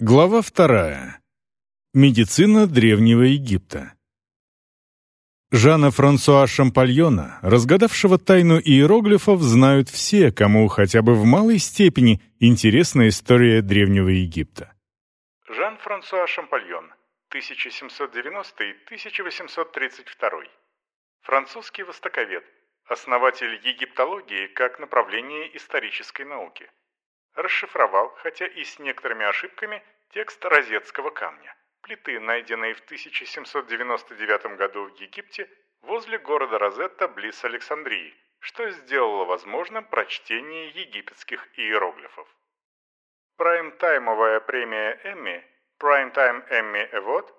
Глава вторая. Медицина Древнего Египта. Жана Франсуа Шампальона, разгадавшего тайну иероглифов, знают все, кому хотя бы в малой степени интересна история Древнего Египта. Жан-Франсуа Шампальон, 1790-1832. Французский востоковед, основатель египтологии как направления исторической науки. Расшифровал, хотя и с некоторыми ошибками, текст розетского камня, плиты, найденной в 1799 году в Египте возле города Розетта близ Александрии, что сделало возможным прочтение египетских иероглифов. Прайм-таймовая премия Эмми, Prime Time Emmy Award,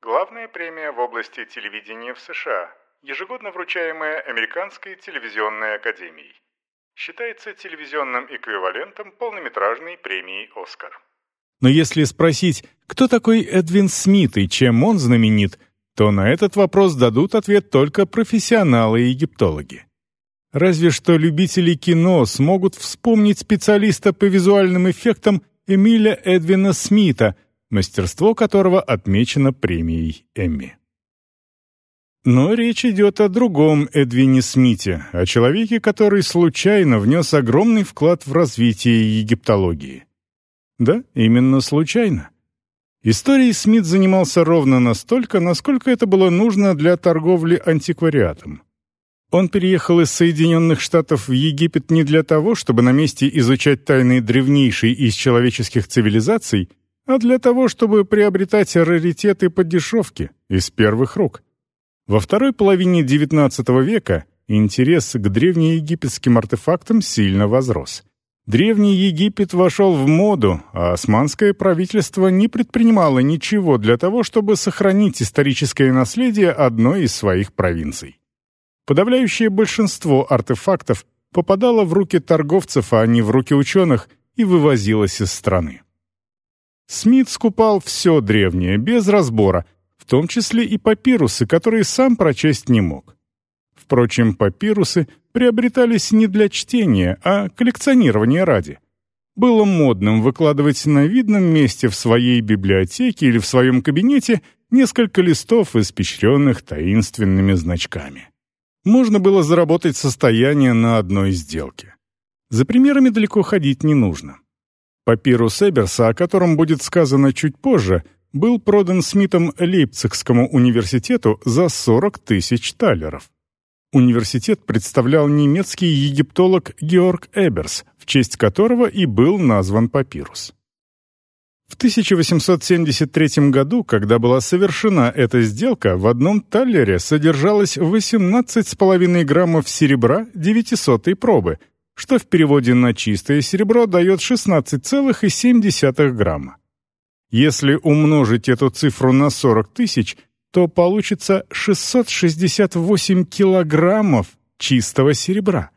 главная премия в области телевидения в США, ежегодно вручаемая Американской телевизионной академией. Считается телевизионным эквивалентом полнометражной премии «Оскар». Но если спросить, кто такой Эдвин Смит и чем он знаменит, то на этот вопрос дадут ответ только профессионалы-египтологи. Разве что любители кино смогут вспомнить специалиста по визуальным эффектам Эмиля Эдвина Смита, мастерство которого отмечено премией Эмми. Но речь идет о другом Эдвине Смите, о человеке, который случайно внес огромный вклад в развитие египтологии. Да, именно случайно. Историей Смит занимался ровно настолько, насколько это было нужно для торговли антиквариатом. Он переехал из Соединенных Штатов в Египет не для того, чтобы на месте изучать тайны древнейшей из человеческих цивилизаций, а для того, чтобы приобретать раритеты по дешевке, из первых рук. Во второй половине XIX века интерес к древнеегипетским артефактам сильно возрос. Древний Египет вошел в моду, а османское правительство не предпринимало ничего для того, чтобы сохранить историческое наследие одной из своих провинций. Подавляющее большинство артефактов попадало в руки торговцев, а не в руки ученых, и вывозилось из страны. Смит скупал все древнее, без разбора, в том числе и папирусы, которые сам прочесть не мог. Впрочем, папирусы приобретались не для чтения, а коллекционирования ради. Было модным выкладывать на видном месте в своей библиотеке или в своем кабинете несколько листов, испещренных таинственными значками. Можно было заработать состояние на одной сделке. За примерами далеко ходить не нужно. Папирус Эберса, о котором будет сказано чуть позже, был продан Смитом Лейпцигскому университету за 40 тысяч талеров. Университет представлял немецкий египтолог Георг Эберс, в честь которого и был назван папирус. В 1873 году, когда была совершена эта сделка, в одном таллере содержалось 18,5 граммов серебра 900 пробы, что в переводе на чистое серебро дает 16,7 грамма. Если умножить эту цифру на 40 тысяч, то получится 668 килограммов чистого серебра.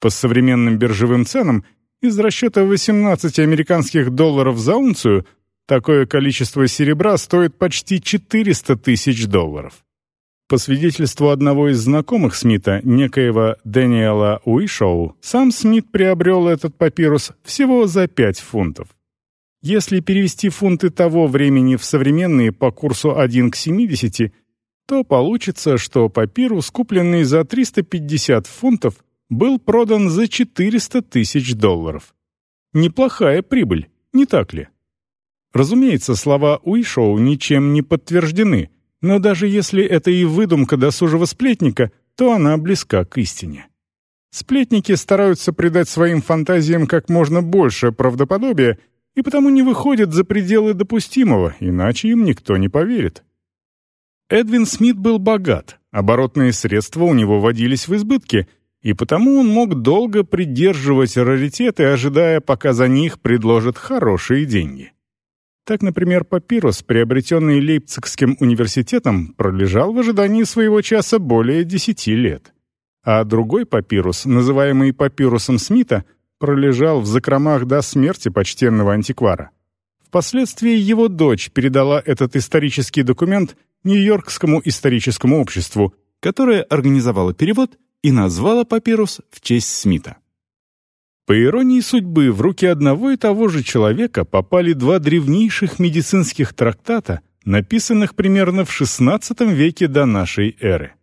По современным биржевым ценам, из расчета 18 американских долларов за унцию, такое количество серебра стоит почти 400 тысяч долларов. По свидетельству одного из знакомых Смита, некоего Дэниела Уишоу, сам Смит приобрел этот папирус всего за 5 фунтов. Если перевести фунты того времени в современные по курсу 1 к 70, то получится, что папирус, купленный за 350 фунтов, был продан за 400 тысяч долларов. Неплохая прибыль, не так ли? Разумеется, слова Уишоу ничем не подтверждены, но даже если это и выдумка досужего сплетника, то она близка к истине. Сплетники стараются придать своим фантазиям как можно больше правдоподобия и потому не выходят за пределы допустимого, иначе им никто не поверит. Эдвин Смит был богат, оборотные средства у него водились в избытке, и потому он мог долго придерживать раритеты, ожидая, пока за них предложат хорошие деньги. Так, например, папирус, приобретенный Лейпцигским университетом, пролежал в ожидании своего часа более десяти лет. А другой папирус, называемый папирусом Смита, пролежал в закромах до смерти почтенного антиквара. Впоследствии его дочь передала этот исторический документ Нью-Йоркскому историческому обществу, которое организовало перевод и назвало папирус в честь Смита. По иронии судьбы, в руки одного и того же человека попали два древнейших медицинских трактата, написанных примерно в XVI веке до нашей эры.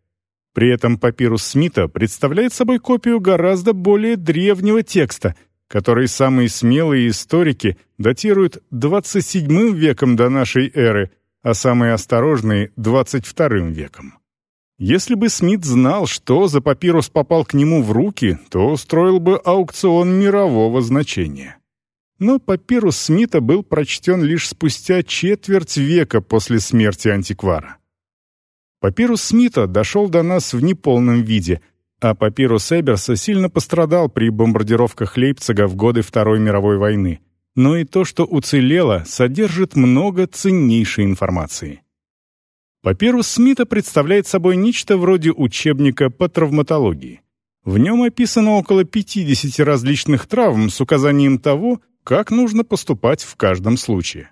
При этом папирус Смита представляет собой копию гораздо более древнего текста, который самые смелые историки датируют 27 веком до нашей эры, а самые осторожные — 22 веком. Если бы Смит знал, что за папирус попал к нему в руки, то устроил бы аукцион мирового значения. Но папирус Смита был прочтен лишь спустя четверть века после смерти антиквара. Папирус Смита дошел до нас в неполном виде, а папирус Эберса сильно пострадал при бомбардировках Лейпцига в годы Второй мировой войны. Но и то, что уцелело, содержит много ценнейшей информации. Папирус Смита представляет собой нечто вроде учебника по травматологии. В нем описано около 50 различных травм с указанием того, как нужно поступать в каждом случае.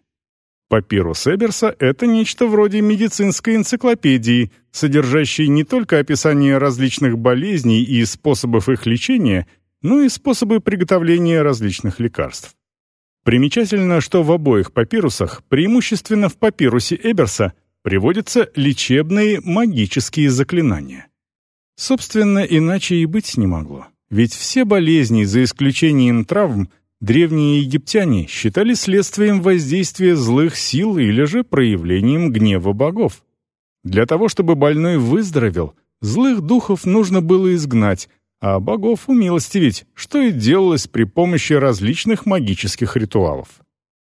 Папирус Эберса — это нечто вроде медицинской энциклопедии, содержащей не только описание различных болезней и способов их лечения, но и способы приготовления различных лекарств. Примечательно, что в обоих папирусах, преимущественно в папирусе Эберса, приводятся лечебные магические заклинания. Собственно, иначе и быть не могло. Ведь все болезни, за исключением травм, древние египтяне считали следствием воздействия злых сил или же проявлением гнева богов. Для того, чтобы больной выздоровел, злых духов нужно было изгнать, а богов умилостивить, что и делалось при помощи различных магических ритуалов.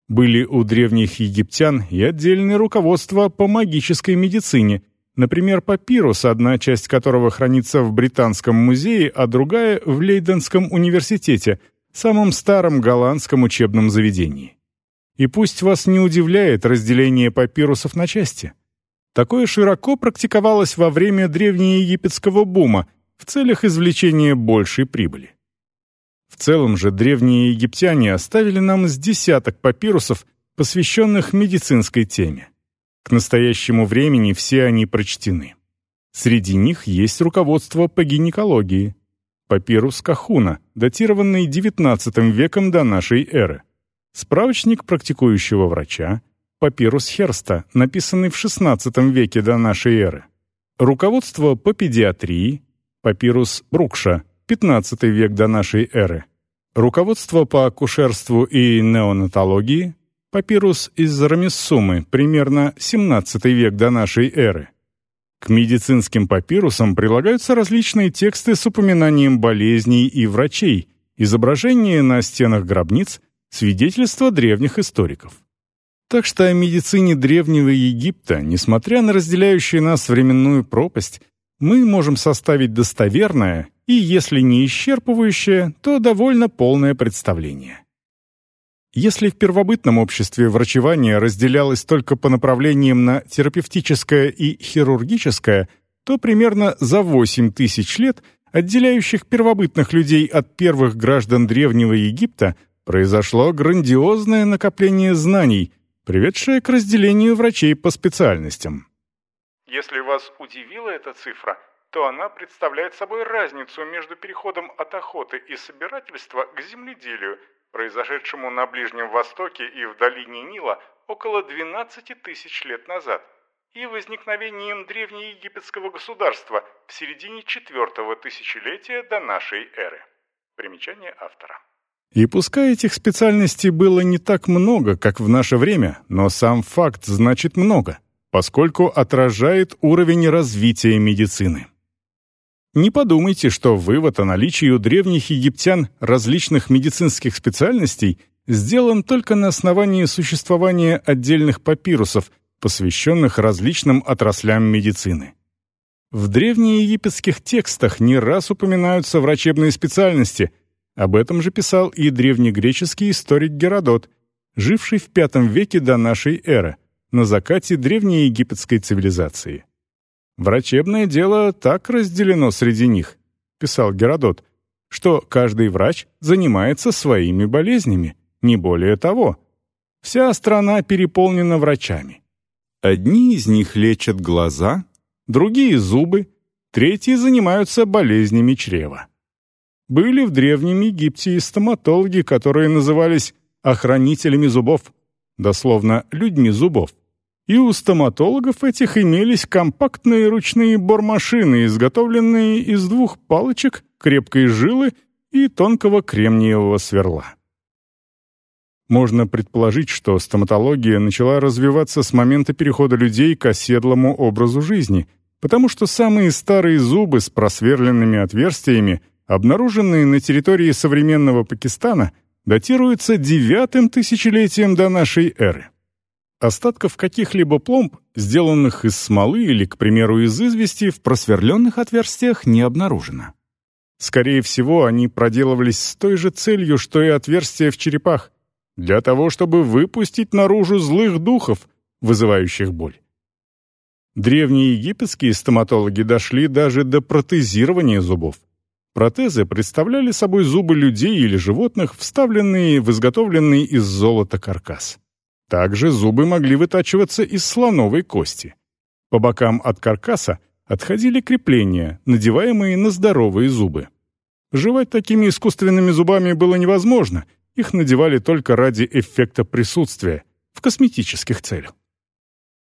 Были у древних египтян и отдельные руководства по магической медицине, например, папирус, одна часть которого хранится в Британском музее, а другая — в Лейденском университете — самом старом голландском учебном заведении. И пусть вас не удивляет разделение папирусов на части. Такое широко практиковалось во время древнеегипетского бума в целях извлечения большей прибыли. В целом же древние египтяне оставили нам с десяток папирусов, посвященных медицинской теме. К настоящему времени все они прочтены. Среди них есть руководство по гинекологии, Папирус Кахуна, датированный XIX веком до нашей эры. Справочник практикующего врача. Папирус Херста, написанный в XVI веке до нашей эры. Руководство по педиатрии. Папирус Бругша, XV век до нашей эры. Руководство по акушерству и неонатологии. Папирус из Рамессеума, примерно XVII век до нашей эры. К медицинским папирусам прилагаются различные тексты с упоминанием болезней и врачей, изображения на стенах гробниц, свидетельства древних историков. Так что о медицине Древнего Египта, несмотря на разделяющую нас временную пропасть, мы можем составить достоверное и, если не исчерпывающее, то довольно полное представление. Если в первобытном обществе врачевание разделялось только по направлениям на терапевтическое и хирургическое, то примерно за 8 тысяч лет, отделяющих первобытных людей от первых граждан Древнего Египта, произошло грандиозное накопление знаний, приведшее к разделению врачей по специальностям. Если вас удивила эта цифра, то она представляет собой разницу между переходом от охоты и собирательства к земледелию – произошедшему на Ближнем Востоке и в долине Нила около 12 тысяч лет назад, и возникновением древнеегипетского государства в середине четвертого тысячелетия до нашей эры. Примечание автора. И пускай этих специальностей было не так много, как в наше время, но сам факт значит много, поскольку отражает уровень развития медицины. Не подумайте, что вывод о наличии у древних египтян различных медицинских специальностей сделан только на основании существования отдельных папирусов, посвященных различным отраслям медицины. В древнеегипетских текстах не раз упоминаются врачебные специальности, об этом же писал и древнегреческий историк Геродот, живший в V веке до нашей эры, на закате древнеегипетской цивилизации. «Врачебное дело так разделено среди них», — писал Геродот, «что каждый врач занимается своими болезнями, не более того. Вся страна переполнена врачами. Одни из них лечат глаза, другие — зубы, третьи занимаются болезнями чрева. Были в Древнем Египте и стоматологи, которые назывались охранителями зубов, дословно «людьми зубов». И у стоматологов этих имелись компактные ручные бормашины, изготовленные из двух палочек, крепкой жилы и тонкого кремниевого сверла. Можно предположить, что стоматология начала развиваться с момента перехода людей к оседлому образу жизни, потому что самые старые зубы с просверленными отверстиями, обнаруженные на территории современного Пакистана, датируются девятым тысячелетием до нашей эры. Остатков каких-либо пломб, сделанных из смолы или, к примеру, из извести, в просверленных отверстиях не обнаружено. Скорее всего, они проделывались с той же целью, что и отверстия в черепах, для того, чтобы выпустить наружу злых духов, вызывающих боль. Древние египетские стоматологи дошли даже до протезирования зубов. Протезы представляли собой зубы людей или животных, вставленные в изготовленный из золота каркас. Также зубы могли вытачиваться из слоновой кости. По бокам от каркаса отходили крепления, надеваемые на здоровые зубы. Жевать такими искусственными зубами было невозможно, их надевали только ради эффекта присутствия, в косметических целях.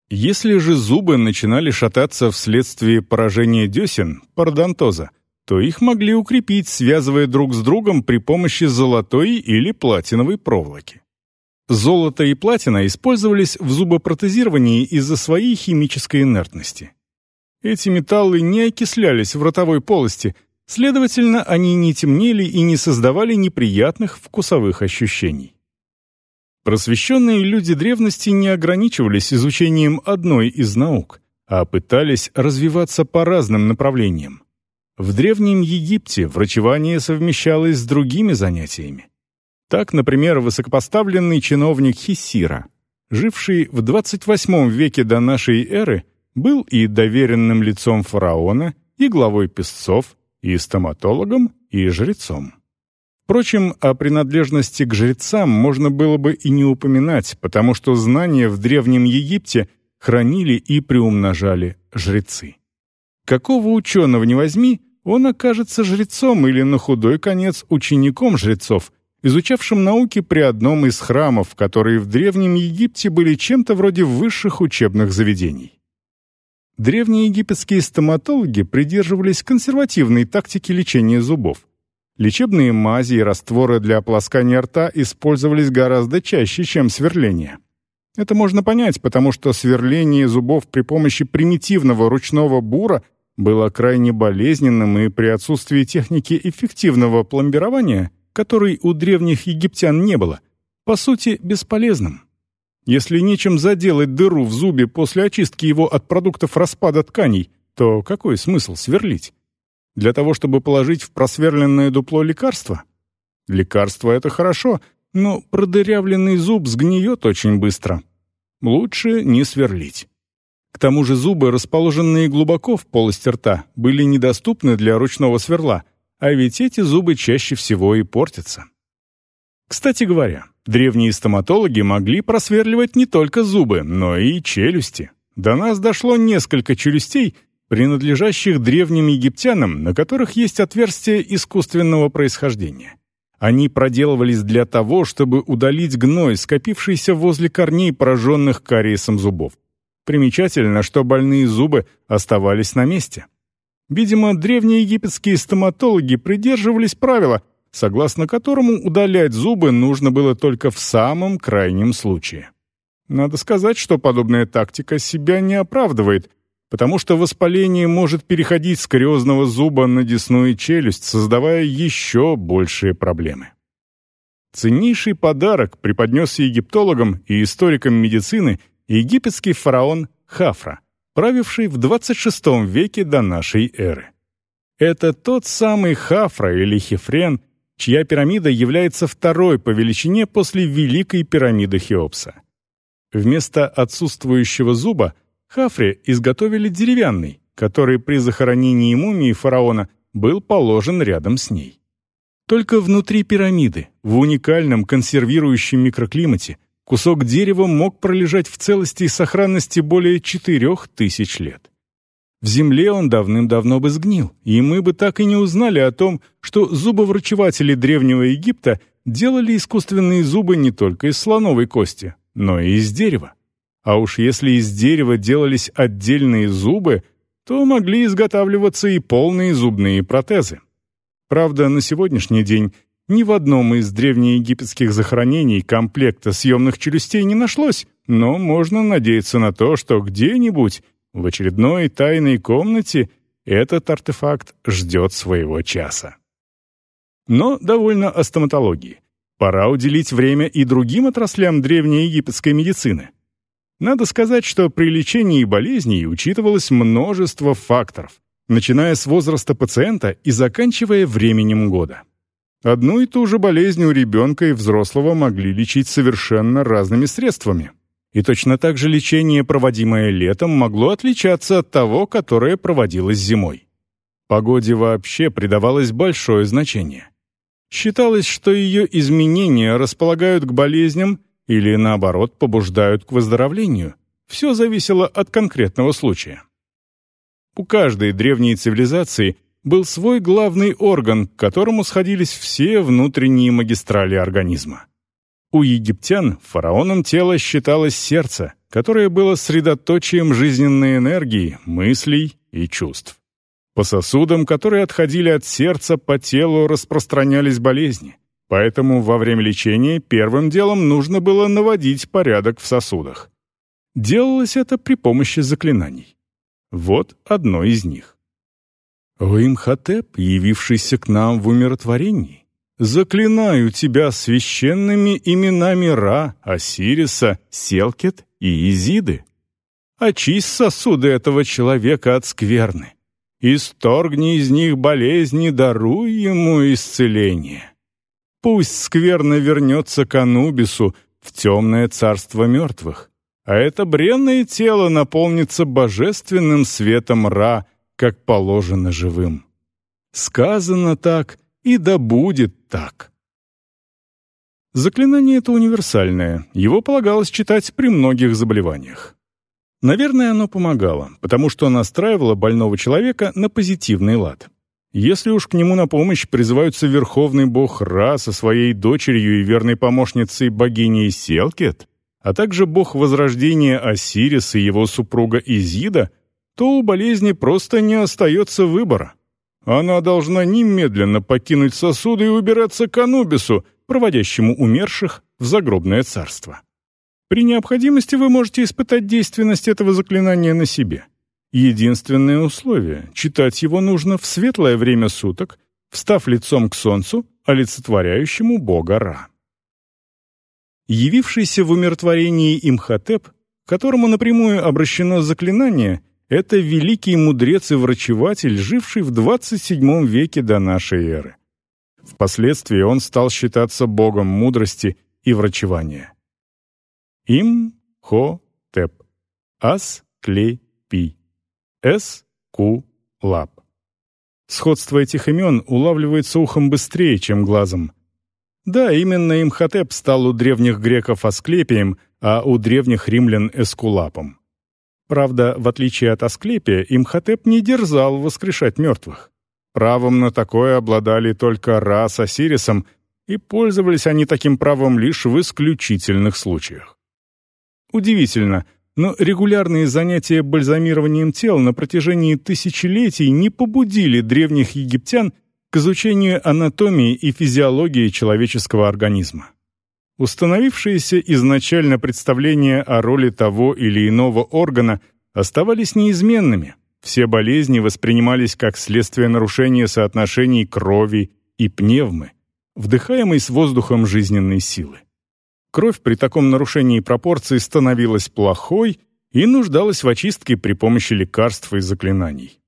Если же зубы начинали шататься вследствие поражения десен, пародонтоза, то их могли укрепить, связывая друг с другом при помощи золотой или платиновой проволоки. Золото и платина использовались в зубопротезировании из-за своей химической инертности. Эти металлы не окислялись в ротовой полости, следовательно, они не темнели и не создавали неприятных вкусовых ощущений. Просвещенные люди древности не ограничивались изучением одной из наук, а пытались развиваться по разным направлениям. В Древнем Египте врачевание совмещалось с другими занятиями. Так, например, высокопоставленный чиновник Хиссира, живший в 28 веке до нашей эры, был и доверенным лицом фараона, и главой песцов, и стоматологом, и жрецом. Впрочем, о принадлежности к жрецам можно было бы и не упоминать, потому что знания в Древнем Египте хранили и приумножали жрецы. Какого ученого не возьми, он окажется жрецом или на худой конец учеником жрецов, изучавшим науки при одном из храмов, которые в Древнем Египте были чем-то вроде высших учебных заведений. Древние египетские стоматологи придерживались консервативной тактики лечения зубов. Лечебные мази и растворы для ополоскания рта использовались гораздо чаще, чем сверление. Это можно понять, потому что сверление зубов при помощи примитивного ручного бура было крайне болезненным и при отсутствии техники эффективного пломбирования, которой у древних египтян не было, по сути, бесполезным. Если нечем заделать дыру в зубе после очистки его от продуктов распада тканей, то какой смысл сверлить? Для того, чтобы положить в просверленное дупло лекарство? Лекарство — это хорошо, но продырявленный зуб сгниет очень быстро. Лучше не сверлить. К тому же зубы, расположенные глубоко в полости рта, были недоступны для ручного сверла, а ведь эти зубы чаще всего и портятся. Кстати говоря, древние стоматологи могли просверливать не только зубы, но и челюсти. До нас дошло несколько челюстей — принадлежащих древним египтянам, на которых есть отверстия искусственного происхождения. Они проделывались для того, чтобы удалить гной, скопившийся возле корней, пораженных кариесом зубов. Примечательно, что больные зубы оставались на месте. Видимо, древние египетские стоматологи придерживались правила, согласно которому удалять зубы нужно было только в самом крайнем случае. Надо сказать, что подобная тактика себя не оправдывает, потому что воспаление может переходить с кариозного зуба на десную челюсть, создавая еще большие проблемы. Ценнейший подарок преподнес египтологам и историкам медицины египетский фараон Хафра, правивший в 26 веке до нашей эры. Это тот самый Хафра или Хефрен, чья пирамида является второй по величине после Великой пирамиды Хеопса. Вместо отсутствующего зуба – Хафре изготовили деревянный, который при захоронении мумии фараона был положен рядом с ней. Только внутри пирамиды, в уникальном консервирующем микроклимате, кусок дерева мог пролежать в целости и сохранности более четырех тысяч лет. В земле он давным-давно бы сгнил, и мы бы так и не узнали о том, что зубоврачеватели Древнего Египта делали искусственные зубы не только из слоновой кости, но и из дерева. А уж если из дерева делались отдельные зубы, то могли изготавливаться и полные зубные протезы. Правда, на сегодняшний день ни в одном из древнеегипетских захоронений комплекта съемных челюстей не нашлось, но можно надеяться на то, что где-нибудь в очередной тайной комнате этот артефакт ждет своего часа. Но довольно о стоматологии. Пора уделить время и другим отраслям древнеегипетской медицины. Надо сказать, что при лечении болезней учитывалось множество факторов, начиная с возраста пациента и заканчивая временем года. Одну и ту же болезнь у ребенка и взрослого могли лечить совершенно разными средствами. И точно так же лечение, проводимое летом, могло отличаться от того, которое проводилось зимой. Погоде вообще придавалось большое значение. Считалось, что ее изменения располагают к болезням или, наоборот, побуждают к выздоровлению. Все зависело от конкретного случая. У каждой древней цивилизации был свой главный орган, к которому сходились все внутренние магистрали организма. У египтян фараоном тела считалось сердце, которое было средоточием жизненной энергии, мыслей и чувств. По сосудам, которые отходили от сердца, по телу распространялись болезни. Поэтому во время лечения первым делом нужно было наводить порядок в сосудах. Делалось это при помощи заклинаний. Вот одно из них. «О Имхотеп, явившийся к нам в умиротворении, заклинаю тебя священными именами Ра, Осириса, Селкет и Изиды. Очисть сосуды этого человека от скверны Исторгни из них болезни, даруй ему исцеление. Пусть скверно вернется к Анубису в темное царство мертвых, а это бренное тело наполнится божественным светом Ра, как положено живым. Сказано так, и да будет так. Заклинание это универсальное, его полагалось читать при многих заболеваниях. Наверное, оно помогало, потому что настраивало больного человека на позитивный лад. Если уж к нему на помощь призываются верховный бог Ра со своей дочерью и верной помощницей богиней Селкет, а также бог возрождения Осирис и его супруга Изида, то у болезни просто не остается выбора. Она должна немедленно покинуть сосуды и убираться к Анубису, проводящему умерших в загробное царство. При необходимости вы можете испытать действенность этого заклинания на себе. Единственное условие — читать его нужно в светлое время суток, встав лицом к солнцу, олицетворяющему бога Ра. Явившийся в умиротворении Имхотеп, к которому напрямую обращено заклинание, это великий мудрец и врачеватель, живший в 27 веке до нашей эры. Впоследствии он стал считаться богом мудрости и врачевания. Им, Хо, Теп. Ас, Клей, Пи. С, Ку, Лап. Сходство этих имен улавливается ухом быстрее, чем глазом. Да, именно Имхотеп стал у древних греков Асклепием, а у древних римлян Эскулапом. Правда, в отличие от Асклепия, Имхотеп не дерзал воскрешать мертвых. Правом на такое обладали только Ра с Осирисом, и пользовались они таким правом лишь в исключительных случаях. Удивительно, но регулярные занятия бальзамированием тел на протяжении тысячелетий не побудили древних египтян к изучению анатомии и физиологии человеческого организма. Установившиеся изначально представления о роли того или иного органа оставались неизменными. Все болезни воспринимались как следствие нарушения соотношений крови и пневмы, вдыхаемой с воздухом жизненной силы. Кровь при таком нарушении пропорций становилась плохой и нуждалась в очистке при помощи лекарств и заклинаний.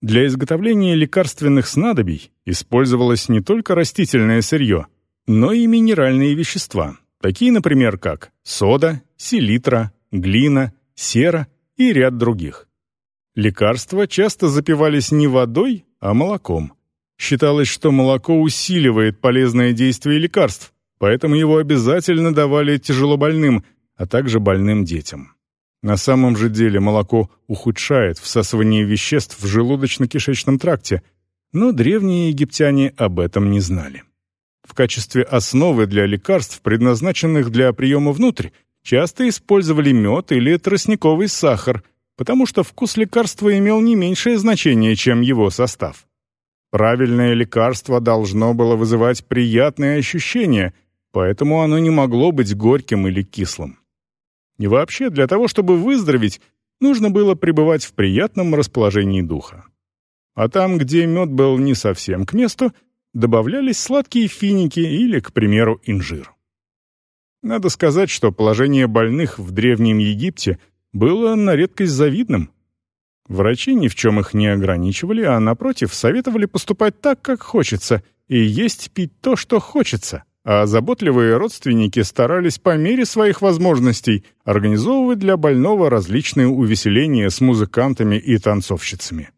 Для изготовления лекарственных снадобий использовалось не только растительное сырье, но и минеральные вещества, такие, например, как сода, селитра, глина, сера и ряд других. Лекарства часто запивались не водой, а молоком. Считалось, что молоко усиливает полезное действие лекарств, поэтому его обязательно давали тяжелобольным, а также больным детям. На самом же деле молоко ухудшает всасывание веществ в желудочно-кишечном тракте, но древние египтяне об этом не знали. В качестве основы для лекарств, предназначенных для приема внутрь, часто использовали мед или тростниковый сахар, потому что вкус лекарства имел не меньшее значение, чем его состав. Правильное лекарство должно было вызывать приятные ощущения, поэтому оно не могло быть горьким или кислым. И вообще, для того, чтобы выздороветь, нужно было пребывать в приятном расположении духа. А там, где мед был не совсем к месту, добавлялись сладкие финики или, к примеру, инжир. Надо сказать, что положение больных в Древнем Египте было на редкость завидным. Врачи ни в чем их не ограничивали, а, напротив, советовали поступать так, как хочется, и есть пить то, что хочется — а заботливые родственники старались по мере своих возможностей организовывать для больного различные увеселения с музыкантами и танцовщицами.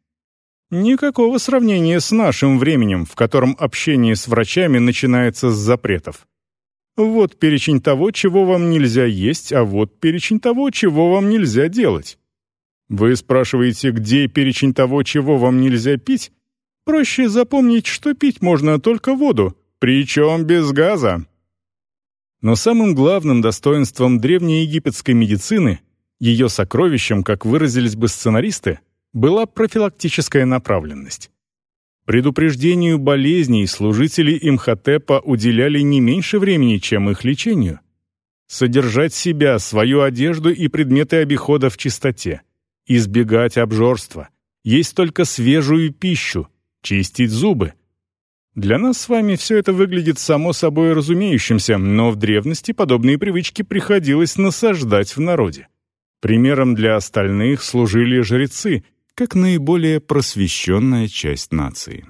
Никакого сравнения с нашим временем, в котором общение с врачами начинается с запретов. Вот перечень того, чего вам нельзя есть, а вот перечень того, чего вам нельзя делать. Вы спрашиваете, где перечень того, чего вам нельзя пить? Проще запомнить, что пить можно только воду, причем без газа. Но самым главным достоинством древнеегипетской медицины, ее сокровищем, как выразились бы сценаристы, была профилактическая направленность. Предупреждению болезней служители Имхотепа уделяли не меньше времени, чем их лечению. Содержать себя, свою одежду и предметы обихода в чистоте, избегать обжорства, есть только свежую пищу, чистить зубы, для нас с вами все это выглядит само собой разумеющимся, но в древности подобные привычки приходилось насаждать в народе. Примером для остальных служили жрецы, как наиболее просвещенная часть нации.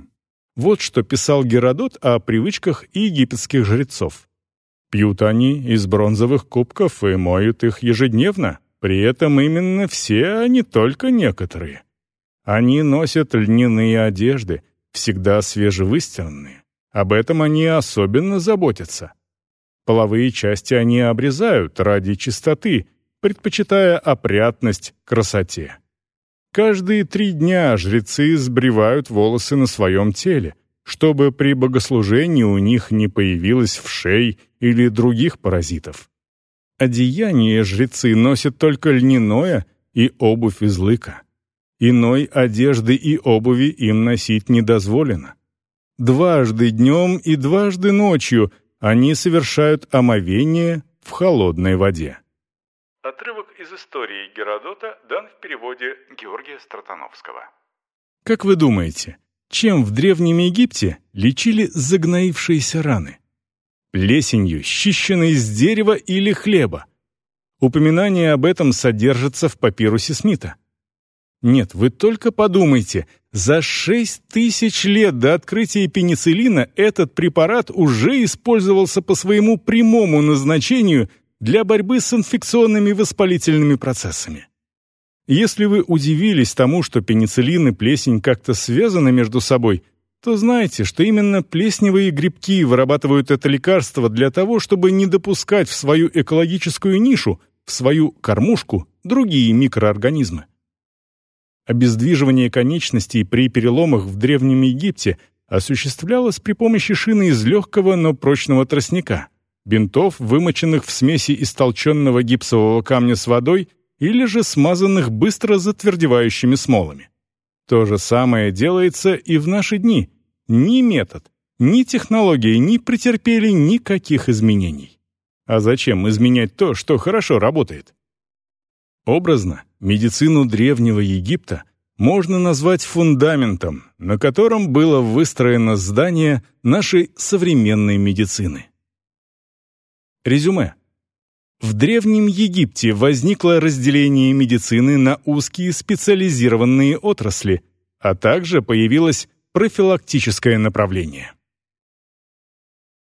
Вот что писал Геродот о привычках египетских жрецов. Пьют они из бронзовых кубков и моют их ежедневно, при этом именно все, а не только некоторые. Они носят льняные одежды, всегда свежевыстиранные. Об этом они особенно заботятся. Половые части они обрезают ради чистоты, предпочитая опрятность красоте. Каждые три дня жрецы сбривают волосы на своем теле, чтобы при богослужении у них не появилось вшей или других паразитов. Одеяние жрецы носят только льняное и обувь из лыка. Иной одежды и обуви им носить не дозволено. Дважды днем и дважды ночью они совершают омовение в холодной воде. Отрывок из истории Геродота дан в переводе Георгия Стратановского. Как вы думаете, чем в Древнем Египте лечили загноившиеся раны? Плесенью, счищенной из дерева или хлеба? Упоминание об этом содержится в папирусе Смита. Нет, вы только подумайте, за 6 тысяч лет до открытия пенициллина этот препарат уже использовался по своему прямому назначению для борьбы с инфекционными воспалительными процессами. Если вы удивились тому, что пенициллин и плесень как-то связаны между собой, то знайте, что именно плесневые грибки вырабатывают это лекарство для того, чтобы не допускать в свою экологическую нишу, в свою кормушку, другие микроорганизмы. Обездвиживание конечностей при переломах в Древнем Египте осуществлялось при помощи шины из легкого, но прочного тростника, бинтов, вымоченных в смеси истолченного гипсового камня с водой или же смазанных быстро затвердевающими смолами. То же самое делается и в наши дни. Ни метод, ни технологии не претерпели никаких изменений. А зачем изменять то, что хорошо работает? Образно, медицину Древнего Египта можно назвать фундаментом, на котором было выстроено здание нашей современной медицины. Резюме. В Древнем Египте возникло разделение медицины на узкие специализированные отрасли, а также появилось профилактическое направление.